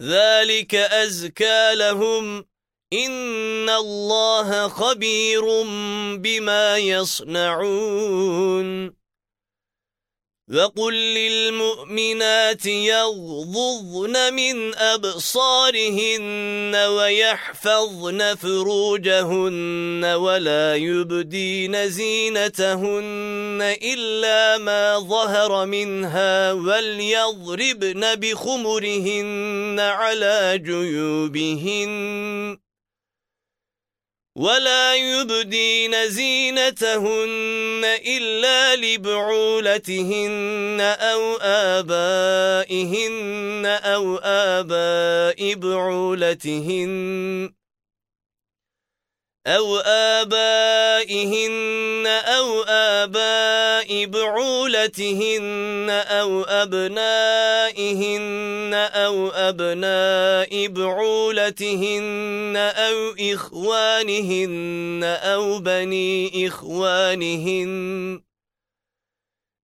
ذلك أزكى لهم. إن الله خبير بما يصنعون. وَقُلْ لِلْمُؤْمِنَاتِ يَغْضُضْنَ مِنْ أَبْصَارِهِنَّ وَيَحْفَظْنَ فُرُوجَهُنَّ وَلَا يُبْدِينَ زِينَتَهُنَّ إِلَّا مَا ظَهَرَ مِنْهَا وَلْيَضْرِبْنَ بِخُمُرِهِنَّ عَلَى جُيُوبِهِنَّ ولا يبدين زينتهن إلا لبعولتهن أو آبائهن أو آباء بعولتهن. أو آبائهن أو آباء بعولتهن أو أبنائهن أو أبناء بعولتهن أو إخوانهن أو بني إخوانهن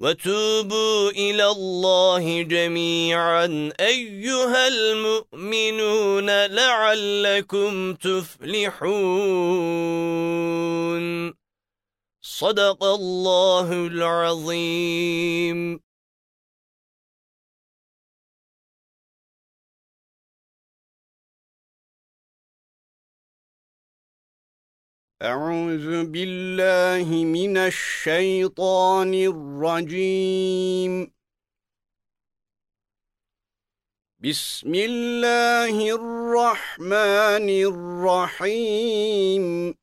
وتوبوا إلى الله جميعا أيها المؤمنون لعلكم تفلحون. صدق الله العظيم. أعوذ بالله من الشيطان الرجيم. بسم الله الرحمن الرحيم.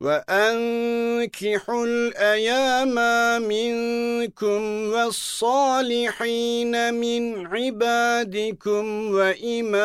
وأنكحوا الأيام منكم والصالحين من عبادكم وإمائكم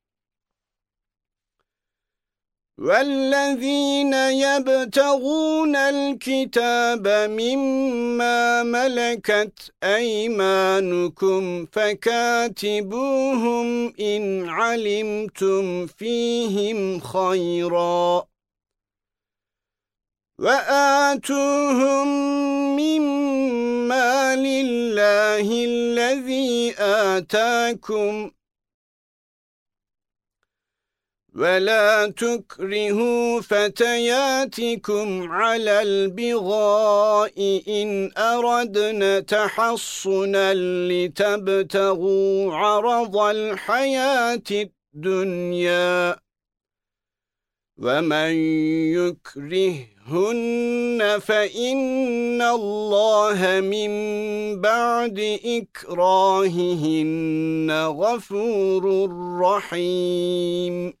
والذين يبتغون الكتاب مما ملكت أيمانكم فكاتبوهم إن علمتم فيهم خيرا. وآتوهم مما لله الذي آتاكم ولا تكرهوا فتياتكم على البغاء إن أردنا تحصنا لتبتغوا عرض الحياة الدنيا ومن يكرهن فإن الله من بعد إكراههن غفور رحيم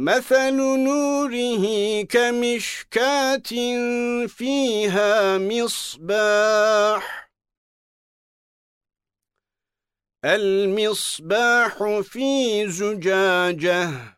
مثل نوره كمشكاة فيها مصباح المصباح في زجاجه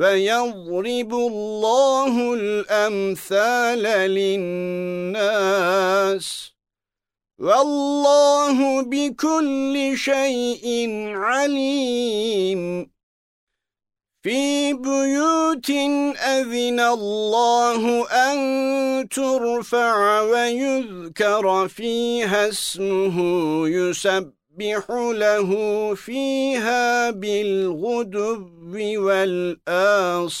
فيضرب الله الأمثال للناس والله بكل شيء عليم في بيوت أذن الله أن ترفع ويذكر فيها اسمه يسبح يسبح له فيها بالغدب والآصال.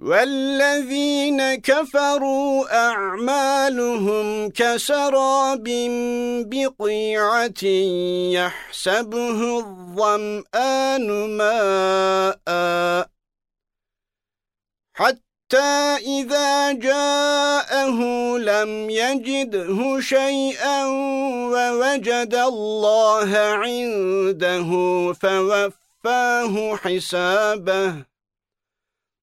وَالَّذِينَ كَفَرُوا أَعْمَالُهُمْ كَسَرَابٍ بِقِيعَةٍ يَحْسَبُهُ الظَّمْآنُ مَاءً حَتَّى إِذَا جَاءَهُ لَمْ يَجِدْهُ شَيْئًا وَوَجَدَ اللَّهَ عِندَهُ فَوَفَّاهُ حِسَابَهُ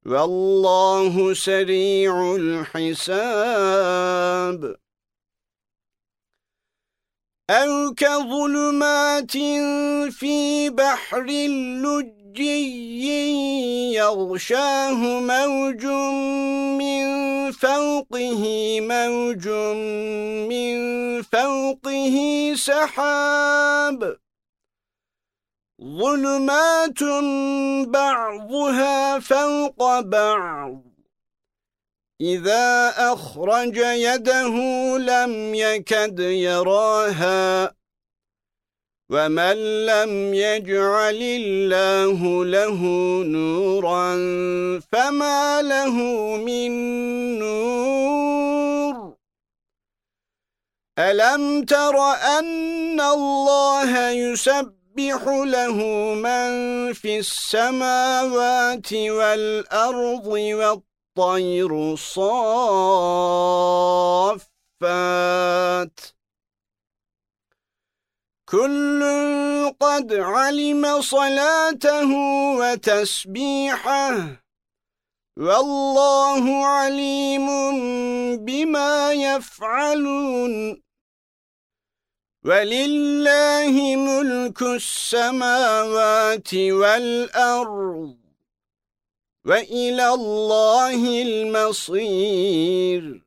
والله سريع الحساب. أو كظلمات في بحر اللجي يغشاه موج من فوقه موج من فوقه سحاب. ظلمات بعضها فوق بعض إذا أخرج يده لم يكد يراها ومن لم يجعل الله له نورا فما له من نور ألم تر أن الله يسبح يسبح له من في السماوات والأرض والطير صافات. كل قد علم صلاته وتسبيحه والله عليم بما يفعلون. وَلِلَّهِ مُلْكُ السَّمَاوَاتِ وَالْأَرْضِ وَإِلَى اللَّهِ الْمَصِيرُ.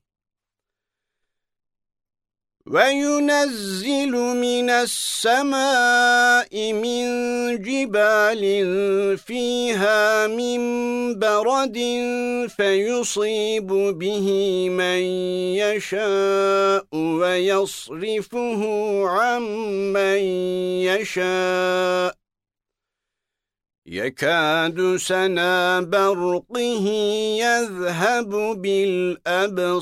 وَيُنَزِّلُ مِنَ السَّمَاءِ مِن جِبَالٍ فِيهَا مِن بَرَدٍ فَيُصِيبُ بِهِ مَن يَشَاءُ وَيَصْرِفُهُ عَن مَّن يَشَاءُ يَكَادُ سَنَا بَرْقِهِ يَذْهَبُ بِالْأَبْصَارِ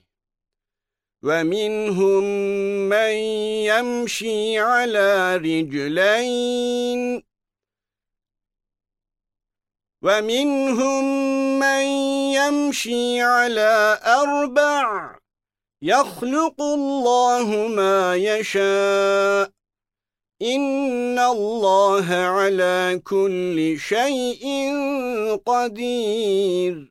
وَمِنْهُمْ مَنْ يَمْشِي عَلَى رِجْلَيْنِ. وَمِنْهُمْ مَنْ يَمْشِي عَلَى أَرْبَعٍ. يَخْلُقُ اللَّهُ مَا يَشَاءُ. إِنَّ اللَّهَ عَلَى كُلِّ شَيْءٍ قَدِيرٌ.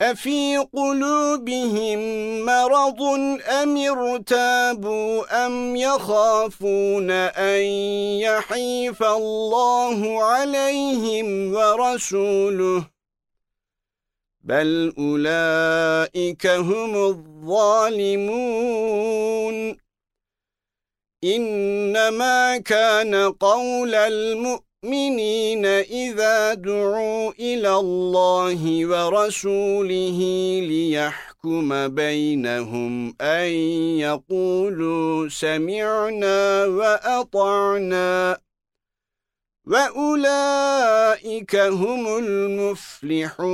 أَفِي قُلُوبِهِم مَّرَضٌ أَمِ ارْتَابُوا أَمْ يَخَافُونَ أَن يَحِيفَ اللَّهُ عَلَيْهِمْ وَرَسُولُهُ بَلْ أُولَئِكَ هُمُ الظَّالِمُونَ إِنَّمَا كَانَ قَوْلَ الْمُؤْمِنِينَ الْمُؤْمِنِينَ إِذَا دُعُوا إِلَى اللَّهِ وَرَسُولِهِ لِيَحْكُمَ بَيْنَهُمْ أَن يَقُولُوا سَمِعْنَا وَأَطَعْنَا وَأُولَئِكَ هُمُ الْمُفْلِحُونَ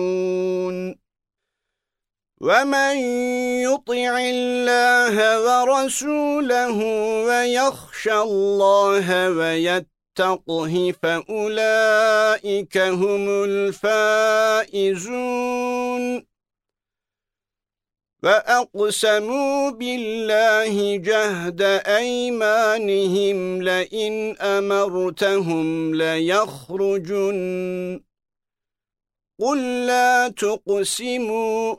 وَمَن يُطِعِ اللَّهَ وَرَسُولَهُ وَيَخْشَ اللَّهَ وَيَتَّقِ تَقْهِ فَأُولَئِكَ هُمُ الْفَائِزُونَ فَأَقْسَمُوا بِاللَّهِ جَهْدَ أَيْمَانِهِمْ لَئِنْ أَمَرْتَهُمْ لَيَخْرُجُنَّ قُل لَّا تُقْسِمُوا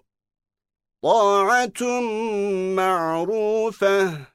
طَاعَةٌ مَّعْرُوفَةٌ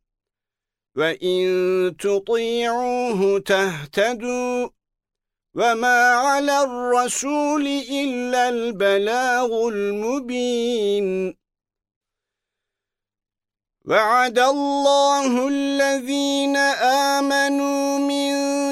وَإِن تُطِيعُوهُ تَهْتَدُوا وَمَا عَلَى الرَّسُولِ إِلَّا الْبَلَاغُ الْمُبِينُ وعد الله الذين آمنوا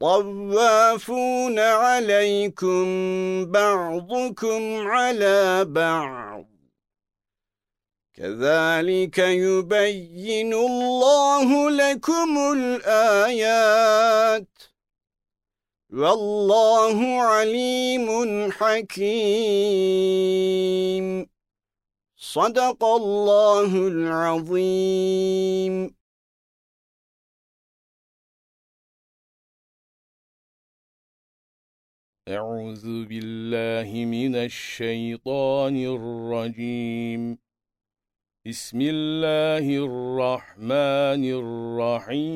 طوافون عليكم بعضكم على بعض. كذلك يبين الله لكم الآيات. والله عليم حكيم. صدق الله العظيم. أعوذ بالله من الشيطان الرجيم. بسم الله الرحمن الرحيم.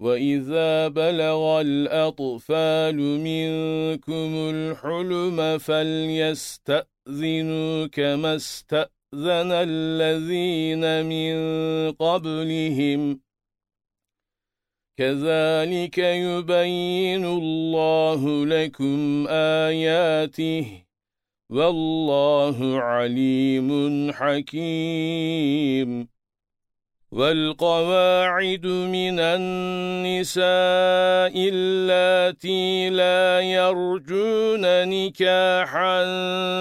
وَإِذَا بَلَغَ الْأَطْفَالُ مِنكُمُ الْحُلُمَ فَلْيَسْتَأْذِنُوا كَمَا اسْتَأْذَنَ الَّذِينَ مِن قَبْلِهِمْ. كَذَلِكَ يُبَيِّنُ اللَّهُ لَكُمْ آيَاتِهِ وَاللَّهُ عَلِيمٌ حَكِيمٌ. والقواعد من النساء اللاتي لا يرجون نكاحا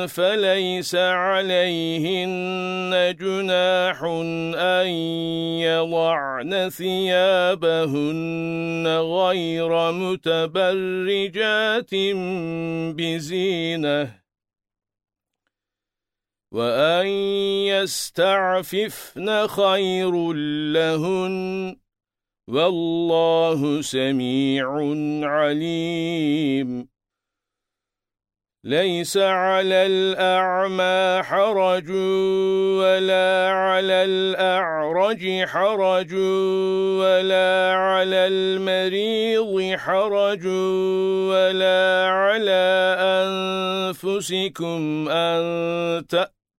فليس عليهن جناح أن يضعن ثيابهن غير متبرجات بزينة. وَأَن يَسْتَعْفِفْنَ خَيْرٌ لَّهُنَّ وَاللَّهُ سَمِيعٌ عَلِيمٌ. لَيْسَ عَلَى الْأَعْمَى حَرَجٌ وَلَا عَلَى الْأَعْرَجِ حَرَجٌ وَلَا عَلَى الْمَرِيضِ حَرَجٌ وَلَا عَلَى أَنفُسِكُمْ أَن تَأْكُلُوا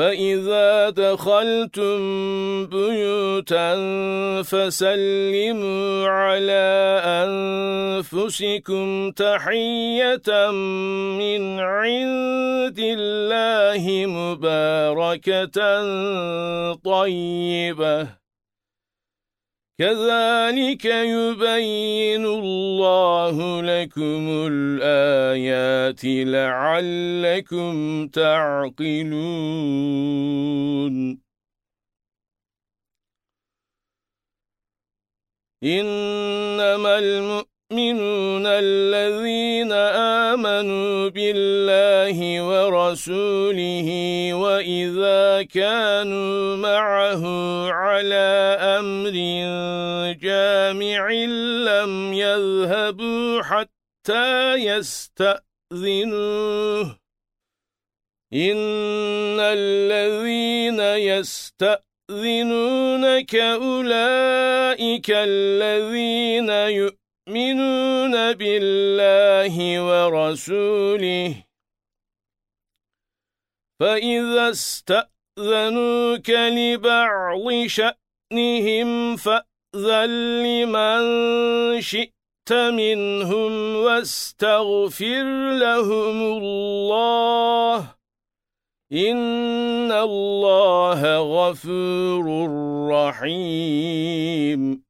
فَإِذَا دَخَلْتُمْ بُيُوتًا فَسَلِّمُوا عَلَى أَنفُسِكُمْ تَحِيَّةً مِنْ عِنْدِ اللَّهِ مُبَارَكَةً طَيِّبَةً كذلك يبين الله لكم الآيات لعلكم تعقلون. إنما المؤمنون المؤمنون الذين آمنوا بالله ورسوله وإذا كانوا معه على أمر جامع لم يذهبوا حتى يستأذنوه. إن الذين يستأذنونك أولئك الذين يؤمنون يؤمنون بالله ورسوله. فإذا استأذنوك لبعض شأنهم فأذن لمن شئت منهم واستغفر لهم الله. إن الله غفور رحيم.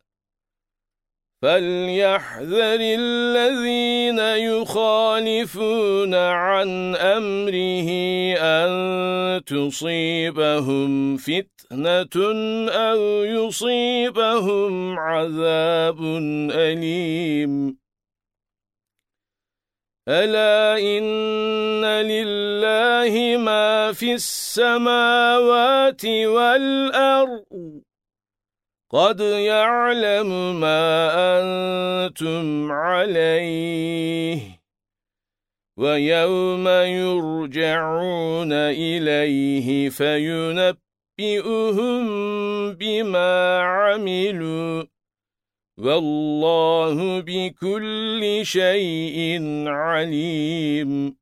فليحذر الذين يخالفون عن أمره أن تصيبهم فتنة أو يصيبهم عذاب أليم ألا إن لله ما في السماوات والأرض قد يعلم ما أنتم عليه ويوم يرجعون إليه فينبئهم بما عملوا والله بكل شيء عليم